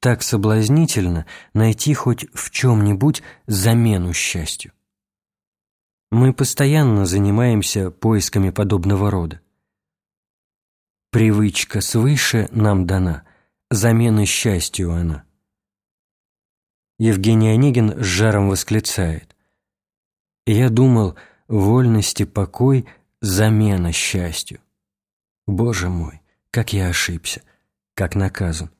так соблазнительно найти хоть в чем-нибудь замену счастью. Мы постоянно занимаемся поисками подобного рода. Привычка свыше нам дана, замена счастью она. Евгений Онегин с жаром восклицает. «Я думал, вольность и покой – замена счастью. Боже мой, как я ошибся, как наказан.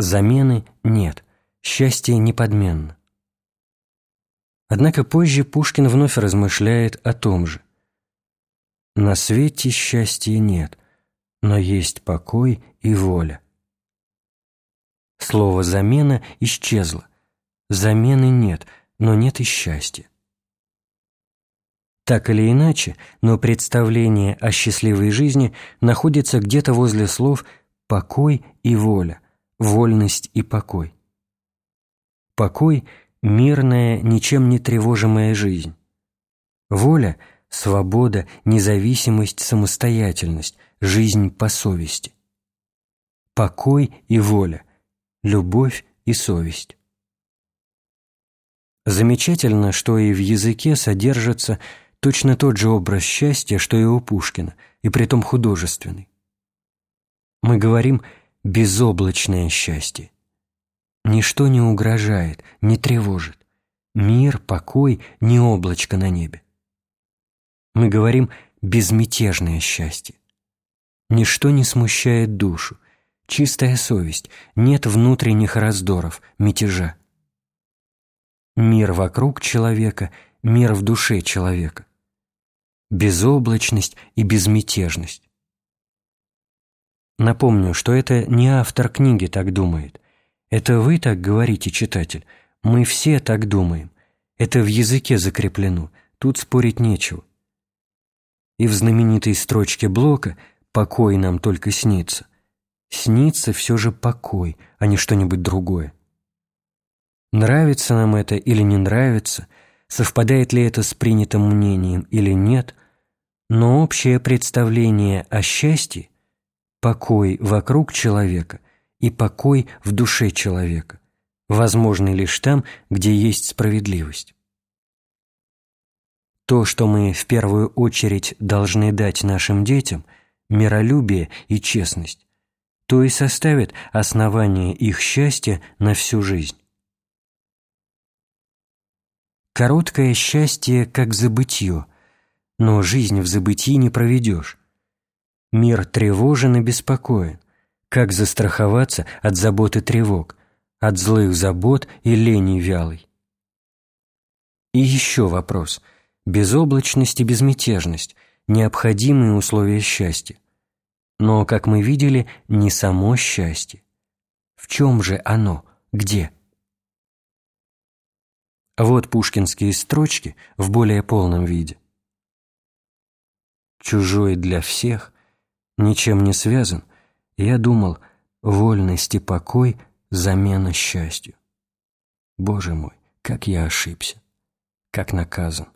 Замены нет, счастье неподменно. Однако позже Пушкин вновь размышляет о том же. На свете счастья нет, но есть покой и воля. Слово «замена» исчезло. Замены нет, но нет и счастья. Так или иначе, но представление о счастливой жизни находится где-то возле слов «покой» и «воля», «вольность» и «покой». Покой мирная, ничем не тревожимая жизнь. Воля – свобода, независимость, самостоятельность, жизнь по совести. Покой и воля, любовь и совесть. Замечательно, что и в языке содержится точно тот же образ счастья, что и у Пушкина, и притом художественный. Мы говорим «безоблачное счастье». Ничто не угрожает, не тревожит. Мир, покой, не облачко на небе. Мы говорим «безмятежное счастье». Ничто не смущает душу, чистая совесть, нет внутренних раздоров, мятежа. Мир вокруг человека, мир в душе человека. Безоблачность и безмятежность. Напомню, что это не автор книги так думает – это вы так говорите, читатель. Мы все так думаем. Это в языке закреплено. Тут спорить нечего. И в знаменитой строчке Блока «покой нам только снится» снится все же покой, а не что-нибудь другое. Нравится нам это или не нравится, совпадает ли это с принятым мнением или нет, но общее представление о счастье, покой вокруг человека, и покой в душе человека, возможный лишь там, где есть справедливость. То, что мы в первую очередь должны дать нашим детям, миролюбие и честность, то и составит основание их счастья на всю жизнь. Короткое счастье как забытье, но жизнь в забытии не проведешь. Мир тревожен и беспокоен, как застраховаться от забот и тревог, от злых забот и лени вялой? И еще вопрос. Безоблачность и безмятежность – необходимые условия счастья. Но, как мы видели, не само счастье. В чем же оно? Где? Вот пушкинские строчки в более полном виде. «Чужой для всех, ничем не связан, я думал, вольность и покой – замена счастью. Боже мой, как я ошибся, как наказан.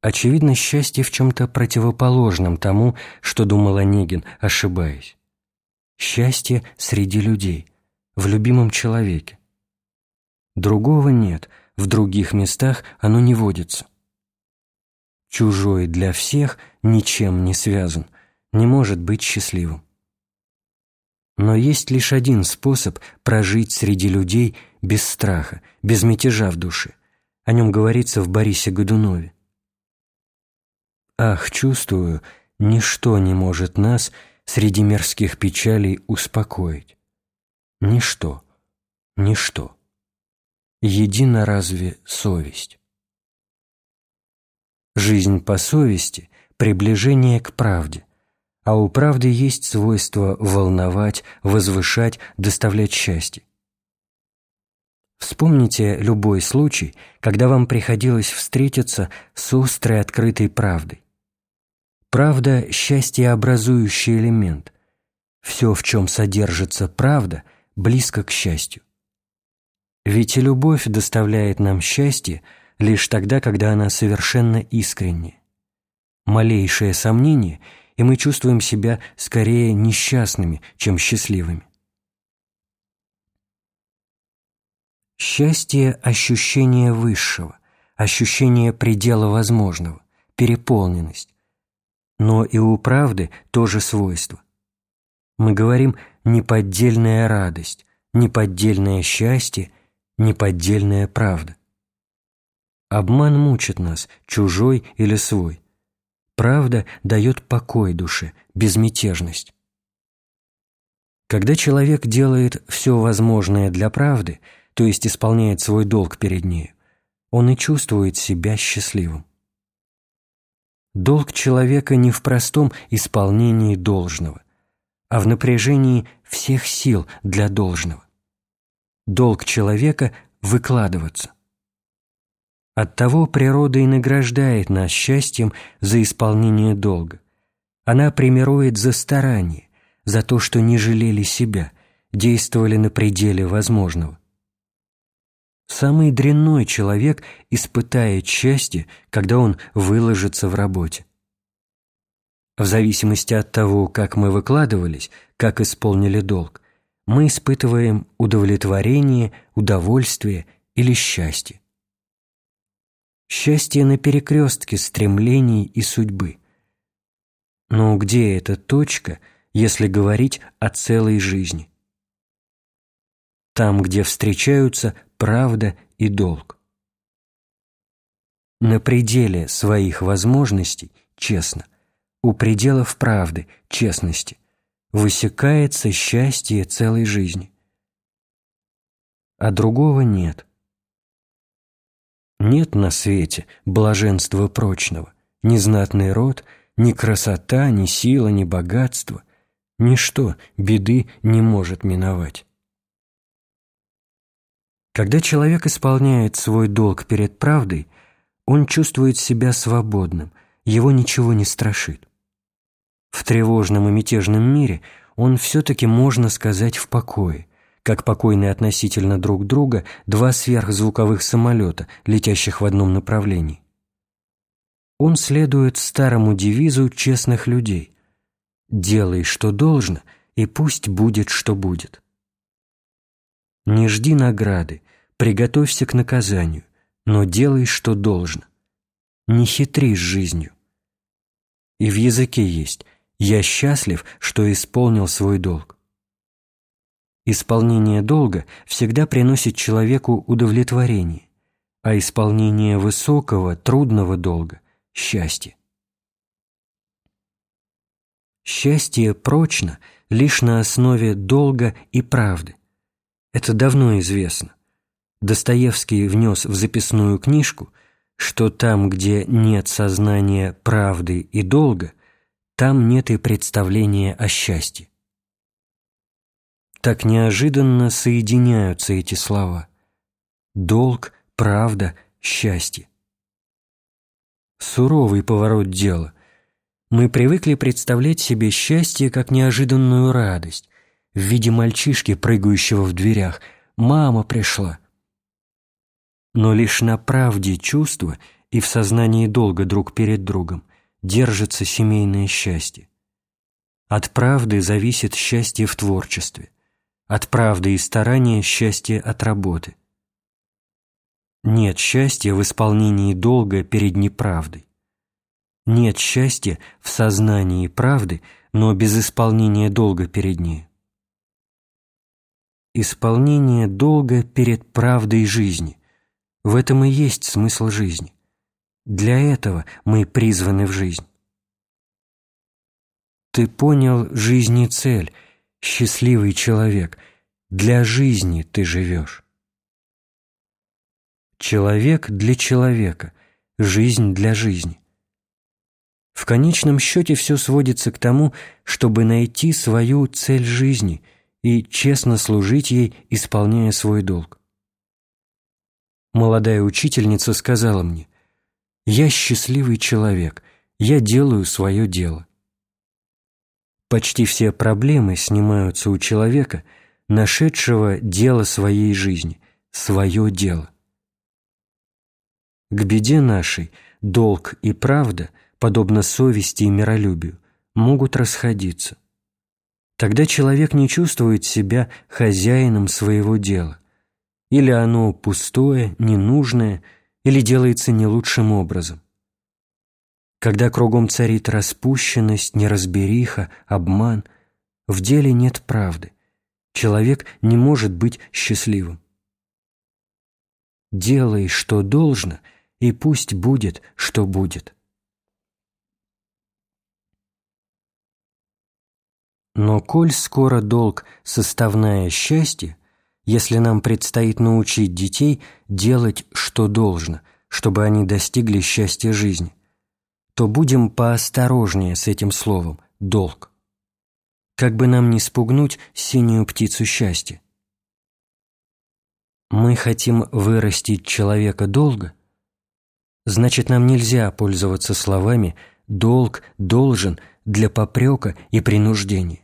Очевидно, счастье в чем-то противоположном тому, что думал Онегин, ошибаясь. Счастье среди людей, в любимом человеке. Другого нет, в других местах оно не водится. Чужой для всех ничем не связан – не может быть счастливым. Но есть лишь один способ прожить среди людей без страха, без мятежа в душе. О нем говорится в Борисе Годунове. «Ах, чувствую, ничто не может нас среди мирских печалей успокоить. Ничто, ничто. Едино разве совесть?» Жизнь по совести – приближение к правде, а у правды есть свойство волновать, возвышать, доставлять счастье. Вспомните любой случай, когда вам приходилось встретиться с острой открытой правдой. Правда – счастьеобразующий элемент. Все, в чем содержится правда, близко к счастью. Ведь и любовь доставляет нам счастье лишь тогда, когда она совершенно искренне. Малейшее сомнение, и мы чувствуем себя скорее несчастными, чем счастливыми. Счастье – ощущение высшего, ощущение предела возможного, переполненность. Но и у правды тоже свойство. Мы говорим «неподдельная радость», «неподдельное счастье», «неподдельная правда». Обман мучит нас, чужой или свой. Правда дает покой душе, безмятежность. Когда человек делает все возможное для правды, то есть исполняет свой долг перед нею, он и чувствует себя счастливым. Долг человека не в простом исполнении должного, а в напряжении всех сил для должного. Долг человека – выкладываться. Оттого природа и награждает нас счастьем за исполнение долга. Она примирует за старание, за то, что не жалели себя, действовали на пределе возможного. Самый дрянной человек испытает счастье, когда он выложится в работе. В зависимости от того, как мы выкладывались, как исполнили долг, мы испытываем удовлетворение, удовольствие или счастье. Счастье на перекрестке стремлений и судьбы. Но где эта точка, если говорить о целой жизни? Там, где встречаются правда и долг. На пределе своих возможностей, честно, у пределов правды, честности, высекается счастье целой жизни. А другого нет. Нет на свете блаженства прочного, ни знатный род, ни красота, ни сила, ни богатство, ничто беды не может миновать. Когда человек исполняет свой долг перед правдой, он чувствует себя свободным, его ничего не страшит. В тревожном и мятежном мире он все-таки, можно сказать, в покое, как покойны относительно друг друга два сверхзвуковых самолета, летящих в одном направлении. Он следует старому девизу честных людей «Делай, что должно, и пусть будет, что будет». Не жди награды, приготовься к наказанию, но делай, что должно. Не хитри с жизнью. И в языке есть «я счастлив, что исполнил свой долг». Исполнение долга всегда приносит человеку удовлетворение, а исполнение высокого, трудного долга – счастье. Счастье прочно лишь на основе долга и правды. Это давно известно. Достоевский внес в записную книжку, что там, где нет сознания правды и долга, там нет и представления о счастье. Так неожиданно соединяются эти слова. Долг, правда, счастье. Суровый поворот дела. Мы привыкли представлять себе счастье как неожиданную радость, в виде мальчишки, прыгающего в дверях. «Мама пришла!» Но лишь на правде чувства и в сознании долга друг перед другом держится семейное счастье. От правды зависит счастье в творчестве, от правды и старания счастье от работы. Нет счастья в исполнении долга перед неправдой. Нет счастья в сознании правды, но без исполнения долга перед ней исполнение долга перед правдой жизни. В этом и есть смысл жизни. Для этого мы призваны в жизнь. Ты понял жизни цель, счастливый человек, для жизни ты живешь. Человек для человека, жизнь для жизни. В конечном счете все сводится к тому, чтобы найти свою цель жизни – и честно служить ей, исполняя свой долг. Молодая учительница сказала мне, «Я счастливый человек, я делаю свое дело». Почти все проблемы снимаются у человека, нашедшего дело своей жизни, свое дело. К беде нашей долг и правда, подобно совести и миролюбию, могут расходиться – Тогда человек не чувствует себя хозяином своего дела. или оно пустое, ненужное, или делается не лучшим образом. Когда кругом царит распущенность, неразбериха, обман, в деле нет правды. Человек не может быть счастливым. Делай, что должно, и пусть будет, что будет. Но коль скоро долг – составное счастье, если нам предстоит научить детей делать, что должно, чтобы они достигли счастья жизни, то будем поосторожнее с этим словом «долг». Как бы нам не спугнуть синюю птицу счастья. Мы хотим вырастить человека долго, значит, нам нельзя пользоваться словами «долг», «должен» для попрека и принуждения.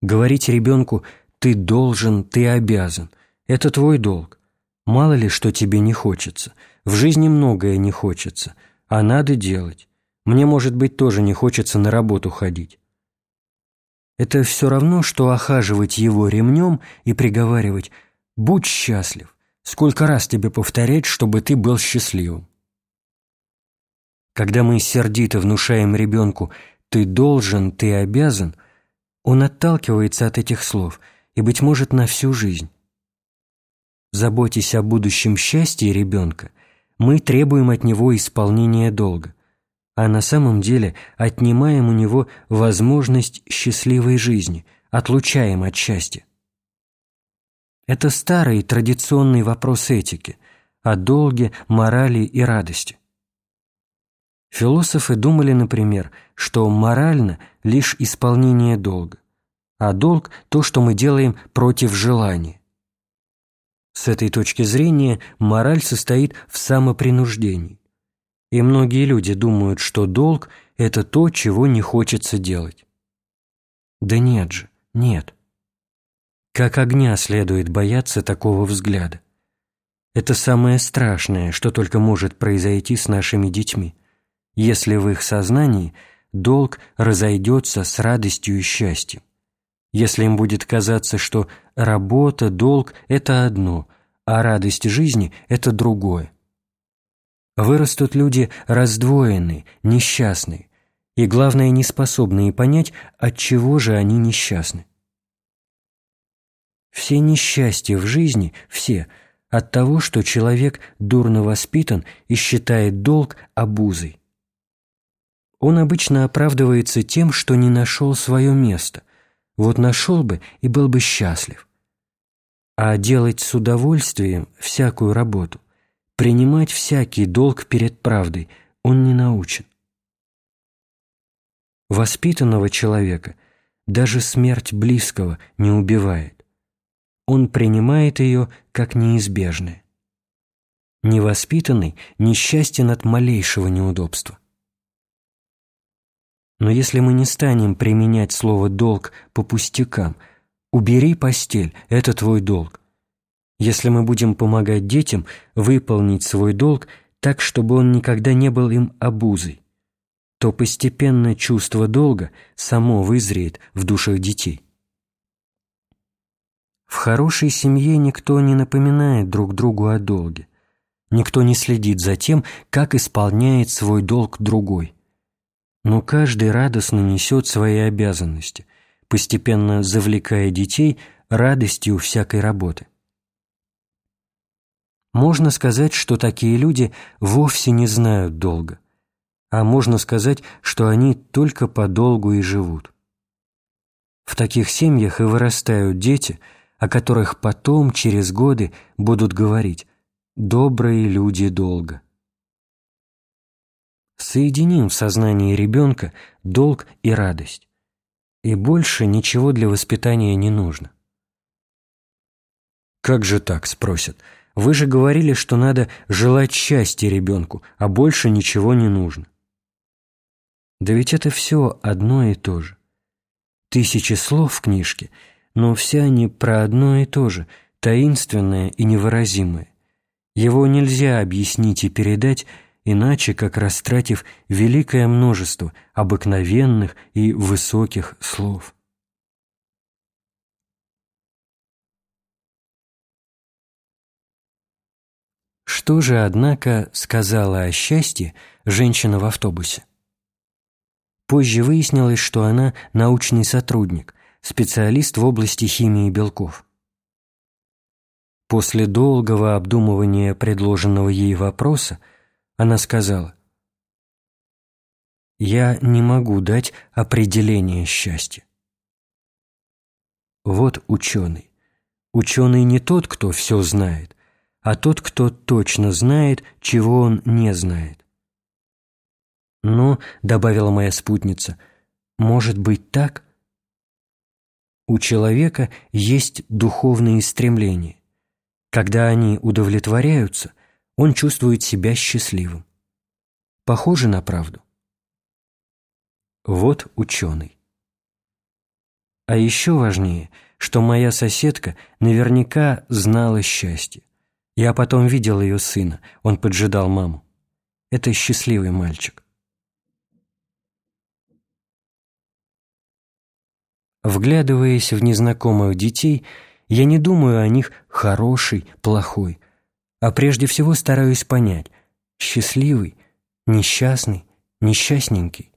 Говорить ребенку «ты должен», «ты обязан» – это твой долг. Мало ли, что тебе не хочется. В жизни многое не хочется – а надо делать. Мне, может быть, тоже не хочется на работу ходить. Это все равно, что охаживать его ремнем и приговаривать «Будь счастлив! Сколько раз тебе повторять, чтобы ты был счастливым?» Когда мы сердито внушаем ребенку «ты должен, ты обязан», он отталкивается от этих слов и, быть может, на всю жизнь. Заботясь о будущем счастье ребенка, мы требуем от него исполнения долга, а на самом деле отнимаем у него возможность счастливой жизни, отлучаем от счастья. Это старый традиционный вопрос этики, о долге, морали и радости. Философы думали, например, что морально лишь исполнение долга, а долг – то, что мы делаем против желания. С этой точки зрения мораль состоит в самопринуждении. И многие люди думают, что долг – это то, чего не хочется делать. Да нет же, нет. Как огня следует бояться такого взгляда. Это самое страшное, что только может произойти с нашими детьми, если в их сознании долг разойдется с радостью и счастьем если им будет казаться, что работа, долг – это одно, а радость жизни – это другое. Вырастут люди раздвоенные, несчастные, и, главное, неспособные понять, от чего же они несчастны. Все несчастья в жизни, все, от того, что человек дурно воспитан и считает долг обузой. Он обычно оправдывается тем, что не нашел свое место, вот нашел бы и был бы счастлив. А делать с удовольствием всякую работу, принимать всякий долг перед правдой он не научен. Воспитанного человека даже смерть близкого не убивает. Он принимает ее как неизбежное. Невоспитанный несчастен от малейшего неудобства. Но если мы не станем применять слово «долг» по пустякам, убери постель – это твой долг. Если мы будем помогать детям выполнить свой долг так, чтобы он никогда не был им обузой, то постепенно чувство долга само вызреет в душах детей. В хорошей семье никто не напоминает друг другу о долге. Никто не следит за тем, как исполняет свой долг другой но каждый радостно несет свои обязанности, постепенно завлекая детей радостью всякой работы. Можно сказать, что такие люди вовсе не знают долга, а можно сказать, что они только по долгу и живут. В таких семьях и вырастают дети, о которых потом, через годы, будут говорить «добрые люди долго». Соединим в сознании ребенка долг и радость. И больше ничего для воспитания не нужно. «Как же так?» – спросят. «Вы же говорили, что надо желать счастья ребенку, а больше ничего не нужно». Да ведь это все одно и то же. Тысячи слов в книжке, но все они про одно и то же, таинственное и невыразимое. Его нельзя объяснить и передать иначе как растратив великое множество обыкновенных и высоких слов. Что же, однако, сказала о счастье женщина в автобусе? Позже выяснилось, что она научный сотрудник, специалист в области химии белков. После долгого обдумывания предложенного ей вопроса она сказала, «Я не могу дать определение счастья». Вот ученый. Ученый не тот, кто все знает, а тот, кто точно знает, чего он не знает. Но, — добавила моя спутница, — может быть так? У человека есть духовные стремления. Когда они удовлетворяются, он чувствует себя счастливым. Похоже на правду? Вот ученый. А еще важнее, что моя соседка наверняка знала счастье. Я потом видел ее сына, он поджидал маму. Это счастливый мальчик. Вглядываясь в незнакомых детей, я не думаю о них хороший, плохой, а прежде всего стараюсь понять, счастливый, несчастный, несчастненький.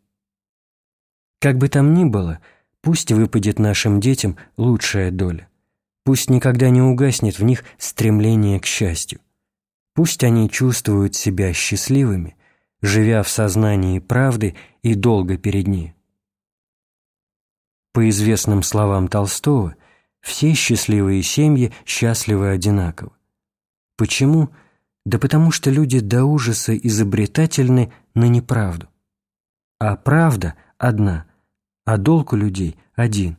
Как бы там ни было, пусть выпадет нашим детям лучшая доля. Пусть никогда не угаснет в них стремление к счастью. Пусть они чувствуют себя счастливыми, живя в сознании правды и долго перед ней. По известным словам Толстого, все счастливые семьи счастливы одинаково. Почему? Да потому что люди до ужаса изобретательны на неправду. А правда одна, а долг у людей один.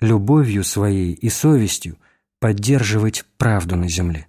Любовью своей и совестью поддерживать правду на земле.